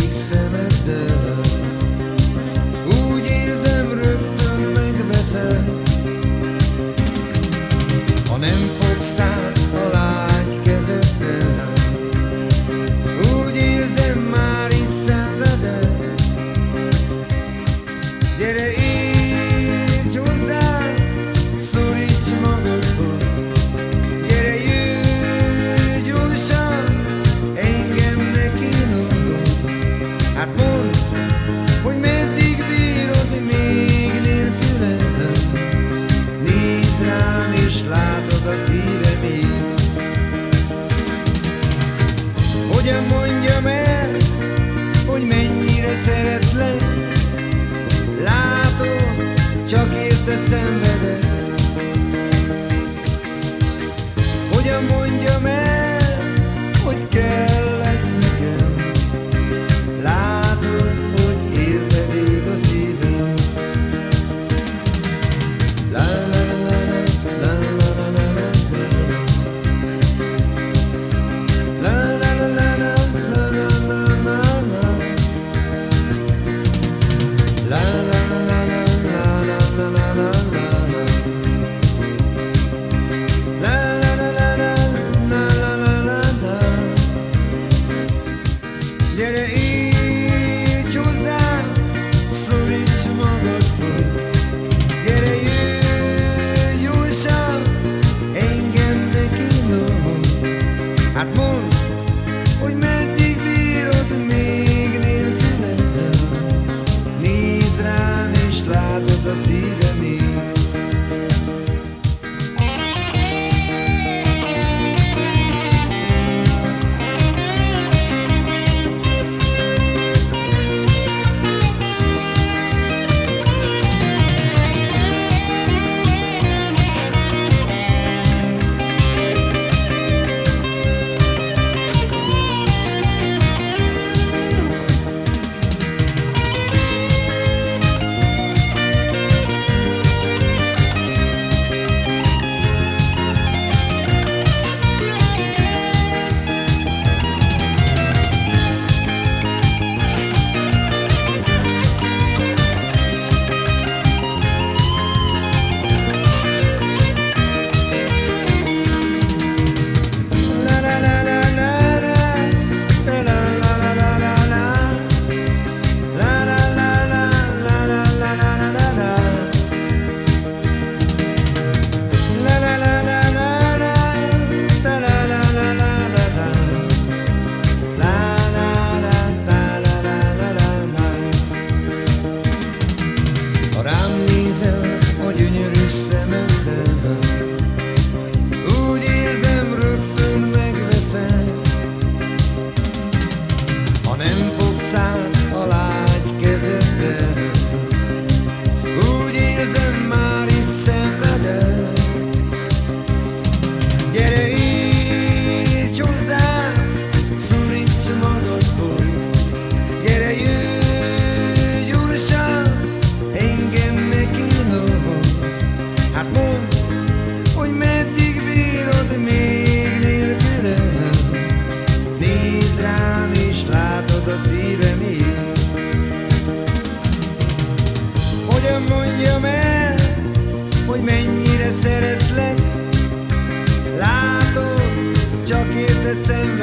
kék szemeddel Úgy érzem rögtön megveszed Ha nem fogsz át a kezeddel. Úgy érzem már is szenveded Gyere Brasília. it's in